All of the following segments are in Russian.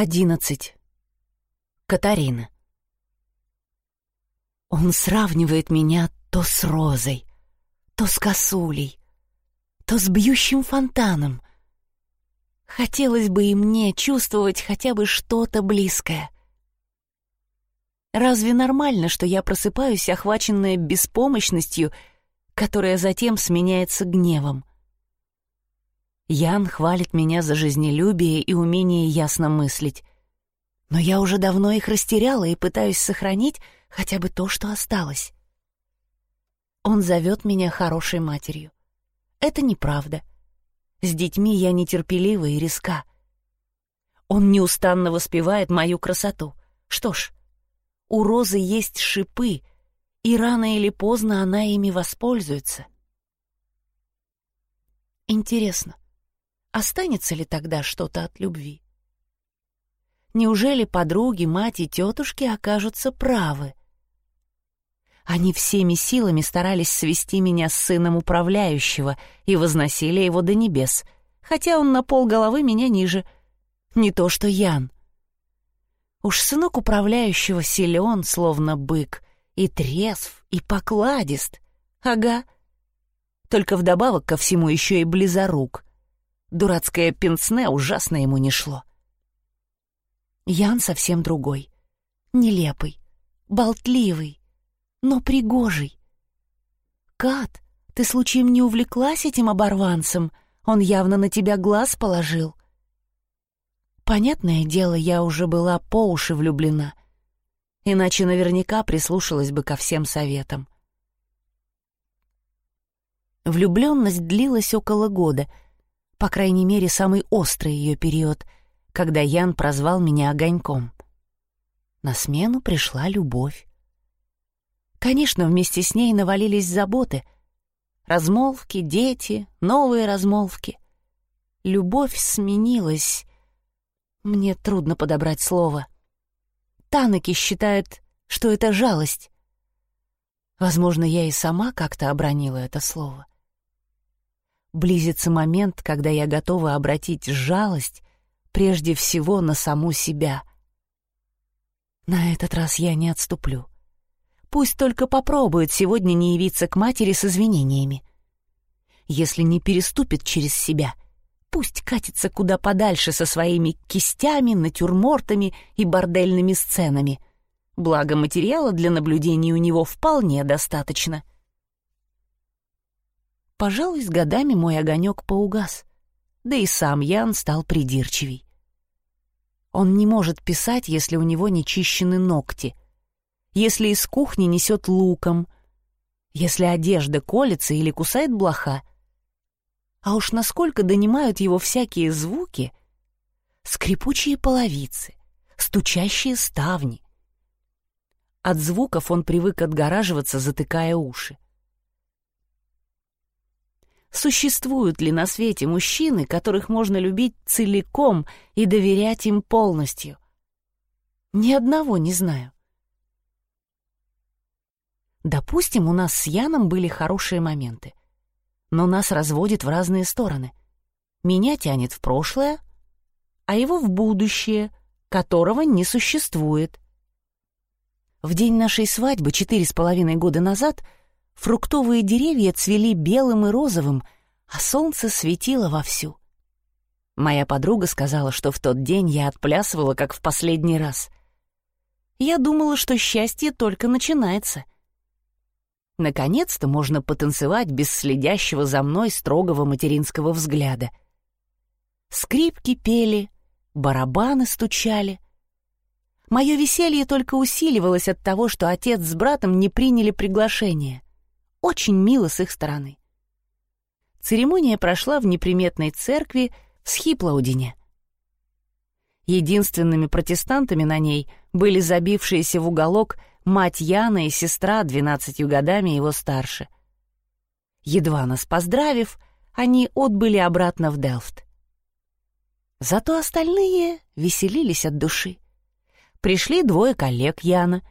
Одиннадцать. Катарина. Он сравнивает меня то с розой, то с косулей, то с бьющим фонтаном. Хотелось бы и мне чувствовать хотя бы что-то близкое. Разве нормально, что я просыпаюсь, охваченная беспомощностью, которая затем сменяется гневом? Ян хвалит меня за жизнелюбие и умение ясно мыслить. Но я уже давно их растеряла и пытаюсь сохранить хотя бы то, что осталось. Он зовет меня хорошей матерью. Это неправда. С детьми я нетерпелива и риска. Он неустанно воспевает мою красоту. Что ж, у розы есть шипы, и рано или поздно она ими воспользуется. Интересно, останется ли тогда что-то от любви? Неужели подруги, мать и тетушки окажутся правы? Они всеми силами старались свести меня с сыном управляющего и возносили его до небес, хотя он на пол головы меня ниже. Не то что Ян. Уж сынок управляющего силен, словно бык, и трезв, и покладист. Ага. Только вдобавок ко всему еще и близорук. Дурацкое пенсне ужасно ему не шло. Ян совсем другой. Нелепый, болтливый, но пригожий. «Кат, ты случаем не увлеклась этим оборванцем? Он явно на тебя глаз положил». Понятное дело, я уже была по уши влюблена. Иначе наверняка прислушалась бы ко всем советам. Влюбленность длилась около года, по крайней мере, самый острый ее период, когда Ян прозвал меня огоньком. На смену пришла любовь. Конечно, вместе с ней навалились заботы. Размолвки, дети, новые размолвки. Любовь сменилась. Мне трудно подобрать слово. Танаки считает, что это жалость. Возможно, я и сама как-то обронила это слово. Близится момент, когда я готова обратить жалость прежде всего на саму себя. На этот раз я не отступлю. Пусть только попробует сегодня не явиться к матери с извинениями. Если не переступит через себя, пусть катится куда подальше со своими кистями, натюрмортами и бордельными сценами. Благо материала для наблюдений у него вполне достаточно. Пожалуй, с годами мой огонек поугас, да и сам Ян стал придирчивей. Он не может писать, если у него не чищены ногти — если из кухни несет луком, если одежда колется или кусает блоха. А уж насколько донимают его всякие звуки, скрипучие половицы, стучащие ставни. От звуков он привык отгораживаться, затыкая уши. Существуют ли на свете мужчины, которых можно любить целиком и доверять им полностью? Ни одного не знаю. Допустим, у нас с Яном были хорошие моменты. Но нас разводит в разные стороны. Меня тянет в прошлое, а его в будущее, которого не существует. В день нашей свадьбы четыре с половиной года назад фруктовые деревья цвели белым и розовым, а солнце светило вовсю. Моя подруга сказала, что в тот день я отплясывала, как в последний раз. Я думала, что счастье только начинается — Наконец-то можно потанцевать без следящего за мной строгого материнского взгляда. Скрипки пели, барабаны стучали. Мое веселье только усиливалось от того, что отец с братом не приняли приглашение. Очень мило с их стороны. Церемония прошла в неприметной церкви в Схиплаудине. Единственными протестантами на ней были забившиеся в уголок мать Яна и сестра двенадцатью годами его старше. Едва нас поздравив, они отбыли обратно в Делфт. Зато остальные веселились от души. Пришли двое коллег Яна,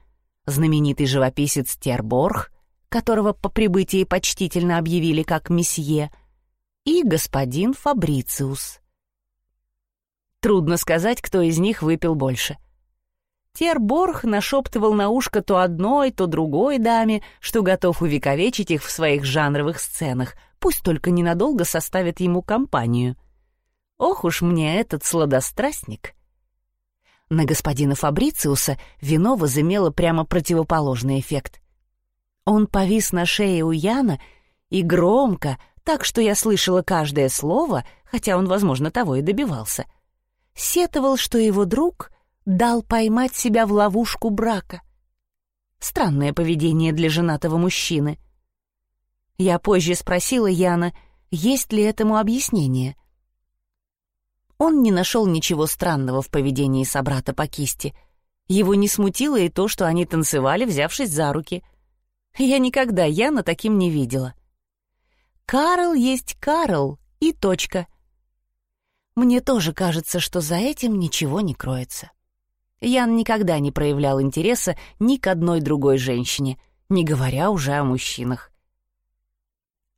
знаменитый живописец Терборг, которого по прибытии почтительно объявили как месье, и господин Фабрициус. Трудно сказать, кто из них выпил больше. Терборг нашептывал на ушко то одной, то другой даме, что готов увековечить их в своих жанровых сценах, пусть только ненадолго составит ему компанию. Ох уж мне этот сладострастник! На господина Фабрициуса вино возымело прямо противоположный эффект. Он повис на шее у Яна и громко, так что я слышала каждое слово, хотя он, возможно, того и добивался, сетовал, что его друг дал поймать себя в ловушку брака. Странное поведение для женатого мужчины. Я позже спросила Яна, есть ли этому объяснение — он не нашел ничего странного в поведении собрата по кисти. Его не смутило и то, что они танцевали, взявшись за руки. Я никогда Яна таким не видела. Карл есть Карл, и точка. Мне тоже кажется, что за этим ничего не кроется. Ян никогда не проявлял интереса ни к одной другой женщине, не говоря уже о мужчинах.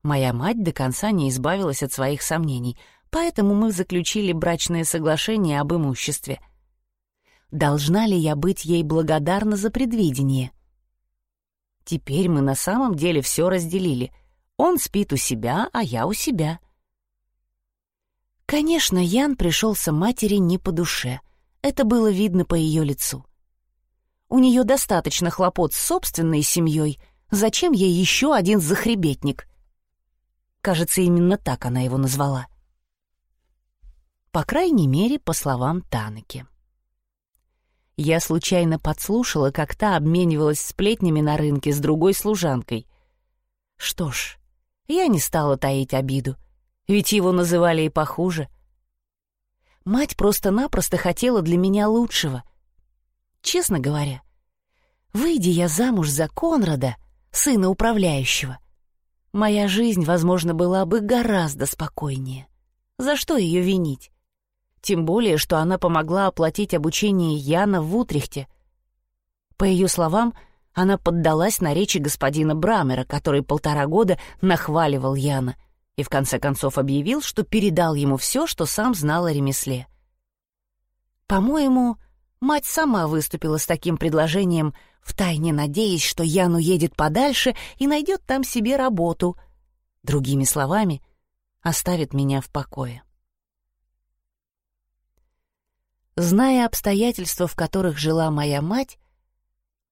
Моя мать до конца не избавилась от своих сомнений — поэтому мы заключили брачное соглашение об имуществе. Должна ли я быть ей благодарна за предвидение? Теперь мы на самом деле все разделили. Он спит у себя, а я у себя. Конечно, Ян пришелся матери не по душе. Это было видно по ее лицу. У нее достаточно хлопот с собственной семьей. Зачем ей еще один захребетник? Кажется, именно так она его назвала. — по крайней мере, по словам Таныки. Я случайно подслушала, как та обменивалась сплетнями на рынке с другой служанкой. Что ж, я не стала таить обиду, ведь его называли и похуже. Мать просто-напросто хотела для меня лучшего. Честно говоря, выйди я замуж за Конрада, сына управляющего, моя жизнь, возможно, была бы гораздо спокойнее. За что ее винить? Тем более, что она помогла оплатить обучение Яна в Утрехте. По ее словам, она поддалась на речи господина Брамера, который полтора года нахваливал Яна и в конце концов объявил, что передал ему все, что сам знал о ремесле. По-моему, мать сама выступила с таким предложением, втайне надеясь, что Ян уедет подальше и найдет там себе работу. Другими словами, оставит меня в покое. Зная обстоятельства, в которых жила моя мать,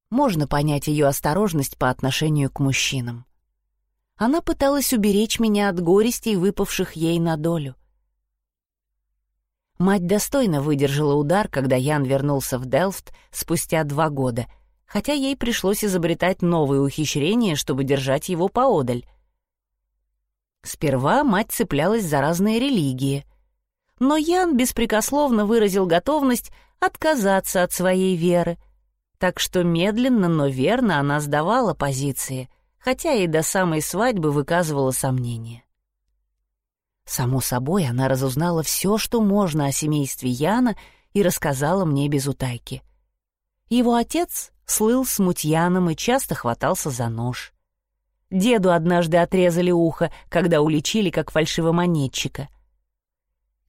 можно понять ее осторожность по отношению к мужчинам. Она пыталась уберечь меня от горестей, выпавших ей на долю. Мать достойно выдержала удар, когда Ян вернулся в Делфт спустя два года, хотя ей пришлось изобретать новые ухищрения, чтобы держать его поодаль. Сперва мать цеплялась за разные религии — но Ян беспрекословно выразил готовность отказаться от своей веры, так что медленно, но верно она сдавала позиции, хотя и до самой свадьбы выказывала сомнения. Само собой, она разузнала все, что можно о семействе Яна и рассказала мне без утайки. Его отец слыл смутьяном и часто хватался за нож. Деду однажды отрезали ухо, когда уличили как фальшивомонетчика —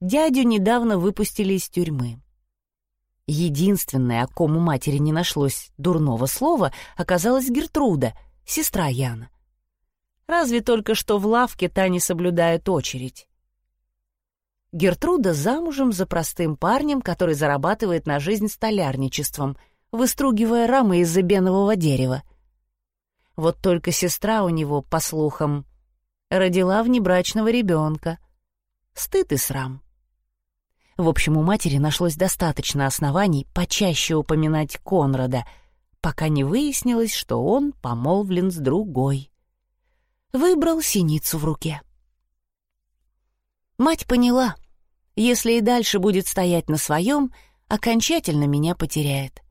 Дядю недавно выпустили из тюрьмы. Единственная, о ком у матери не нашлось дурного слова, оказалась Гертруда, сестра Яна. Разве только что в лавке та не соблюдает очередь. Гертруда замужем за простым парнем, который зарабатывает на жизнь столярничеством, выстругивая рамы из эбенового дерева. Вот только сестра у него, по слухам, родила внебрачного ребенка. Стыд и срам. В общем, у матери нашлось достаточно оснований почаще упоминать Конрада, пока не выяснилось, что он помолвлен с другой. Выбрал синицу в руке. Мать поняла, если и дальше будет стоять на своем, окончательно меня потеряет.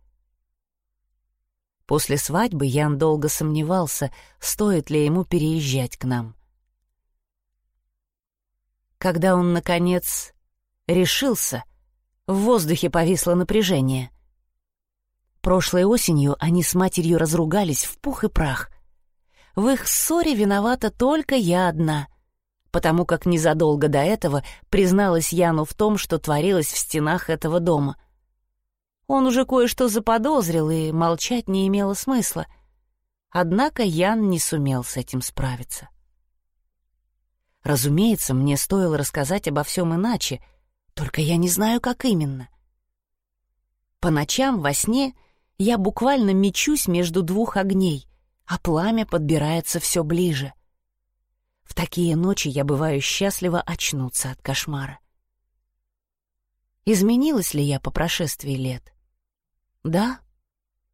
После свадьбы Ян долго сомневался, стоит ли ему переезжать к нам. Когда он, наконец, решился, в воздухе повисло напряжение. Прошлой осенью они с матерью разругались в пух и прах. В их ссоре виновата только я одна. потому как незадолго до этого призналась Яну в том, что творилось в стенах этого дома. Он уже кое-что заподозрил, и молчать не имело смысла. Однако Ян не сумел с этим справиться. Разумеется, мне стоило рассказать обо всем иначе, только я не знаю, как именно. По ночам во сне я буквально мечусь между двух огней, а пламя подбирается все ближе. В такие ночи я бываю счастлива очнуться от кошмара. Изменилась ли я по прошествии лет? Да.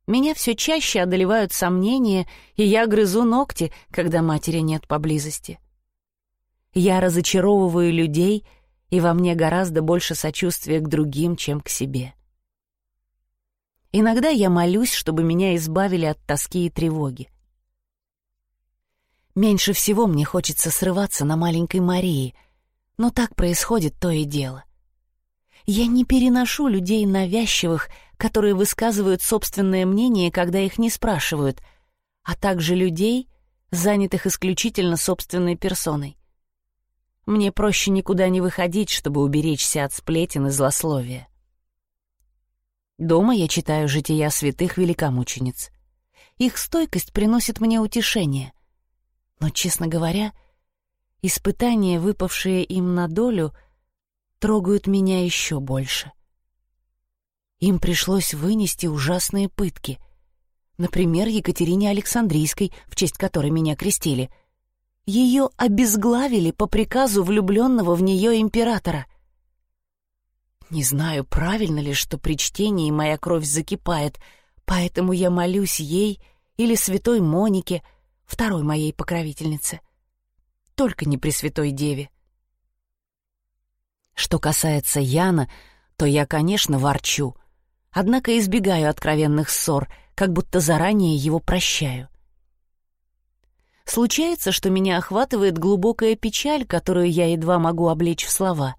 Меня все чаще одолевают сомнения, и я грызу ногти, когда матери нет поблизости. Я разочаровываю людей, и во мне гораздо больше сочувствия к другим, чем к себе. Иногда я молюсь, чтобы меня избавили от тоски и тревоги. Меньше всего мне хочется срываться на маленькой Марии, но так происходит то и дело. Я не переношу людей навязчивых, которые высказывают собственное мнение, когда их не спрашивают, а также людей, занятых исключительно собственной персоной. Мне проще никуда не выходить, чтобы уберечься от сплетен и злословия. Дома я читаю жития святых великомучениц. Их стойкость приносит мне утешение — но, честно говоря, испытания, выпавшие им на долю, трогают меня еще больше. Им пришлось вынести ужасные пытки. Например, Екатерине Александрийской, в честь которой меня крестили. Ее обезглавили по приказу влюбленного в нее императора. Не знаю, правильно ли, что при чтении моя кровь закипает, поэтому я молюсь ей или святой Монике — второй моей покровительнице. Только не Пресвятой Деве. Что касается Яна, то я, конечно, ворчу, однако избегаю откровенных ссор, как будто заранее его прощаю. Случается, что меня охватывает глубокая печаль, которую я едва могу облечь в слова.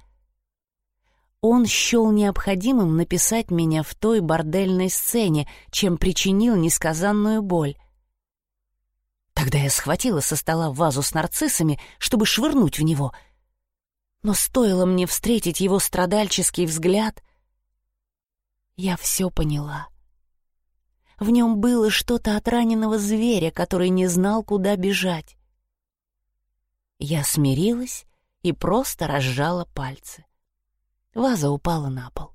Он счел необходимым написать меня в той бордельной сцене, чем причинил несказанную боль. Тогда я схватила со стола вазу с нарциссами, чтобы швырнуть в него. Но стоило мне встретить его страдальческий взгляд, я все поняла. В нем было что-то от раненого зверя, который не знал, куда бежать. Я смирилась и просто разжала пальцы. Ваза упала на пол.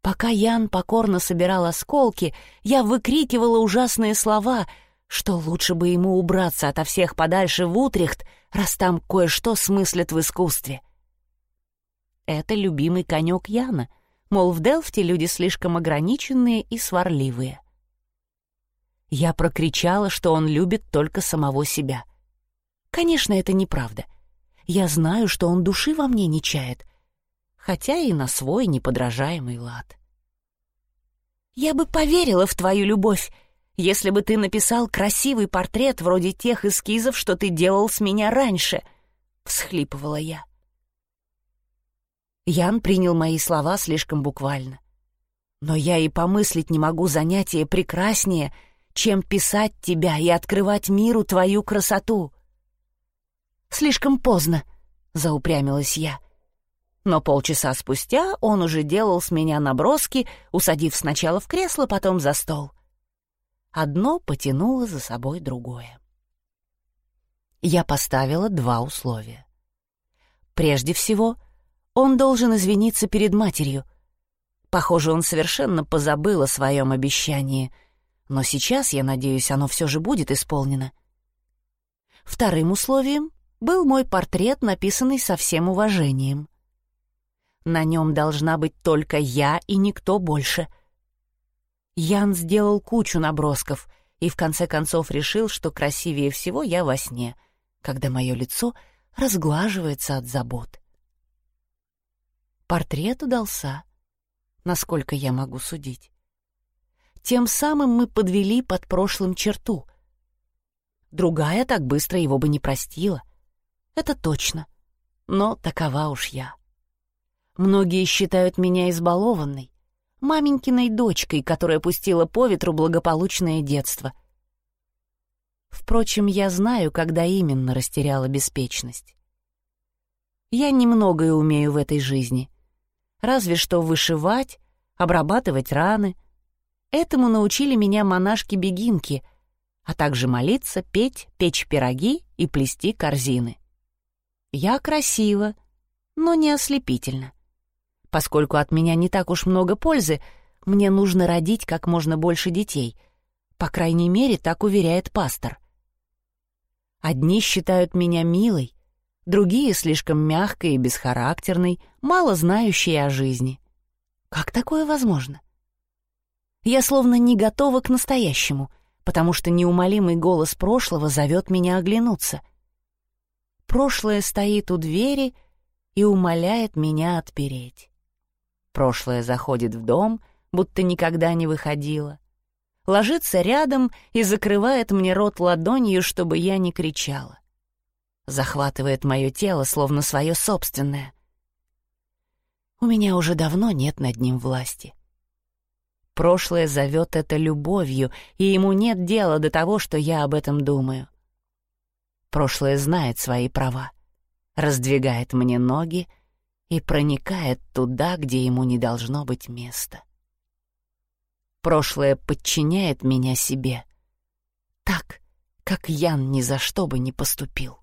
Пока Ян покорно собирал осколки, я выкрикивала ужасные слова — что лучше бы ему убраться ото всех подальше в Утрехт, раз там кое-что смыслят в искусстве. Это любимый конек Яна, мол, в Делфте люди слишком ограниченные и сварливые. Я прокричала, что он любит только самого себя. Конечно, это неправда. Я знаю, что он души во мне не чает, хотя и на свой неподражаемый лад. «Я бы поверила в твою любовь», если бы ты написал красивый портрет вроде тех эскизов, что ты делал с меня раньше», — всхлипывала я. Ян принял мои слова слишком буквально. Но я и помыслить не могу занятие прекраснее, чем писать тебя и открывать миру твою красоту. «Слишком поздно», — заупрямилась я. Но полчаса спустя он уже делал с меня наброски, усадив сначала в кресло, потом за стол — Одно потянуло за собой другое. Я поставила два условия. Прежде всего, он должен извиниться перед матерью. Похоже, он совершенно позабыл о своем обещании, но сейчас, я надеюсь, оно все же будет исполнено. Вторым условием был мой портрет, написанный со всем уважением. На нем должна быть только я и никто больше — Ян сделал кучу набросков и в конце концов решил, что красивее всего я во сне, когда мое лицо разглаживается от забот. Портрет удался, насколько я могу судить. Тем самым мы подвели под прошлым черту. Другая так быстро его бы не простила. Это точно. Но такова уж я. Многие считают меня избалованной, маменькиной дочкой, которая пустила по ветру благополучное детство. Впрочем, я знаю, когда именно растеряла беспечность. Я немногое умею в этой жизни. Разве что вышивать, обрабатывать раны. Этому научили меня монашки-бегинки, а также молиться, петь, печь пироги и плести корзины. Я красива, но не ослепительно. Поскольку от меня не так уж много пользы, мне нужно родить как можно больше детей. По крайней мере, так уверяет пастор. Одни считают меня милой, другие слишком мягкой и бесхарактерной, мало знающей о жизни. Как такое возможно? Я словно не готова к настоящему, потому что неумолимый голос прошлого зовет меня оглянуться. Прошлое стоит у двери и умоляет меня отпереть. Прошлое заходит в дом, будто никогда не выходило ложится рядом и закрывает мне рот ладонью, чтобы я не кричала. Захватывает мое тело, словно свое собственное. У меня уже давно нет над ним власти. Прошлое зовет это любовью, и ему нет дела до того, что я об этом думаю. Прошлое знает свои права, раздвигает мне ноги и проникает туда, где ему не должно быть места. Прошлое подчиняет меня себе. Так, как Ян ни за что бы не поступил.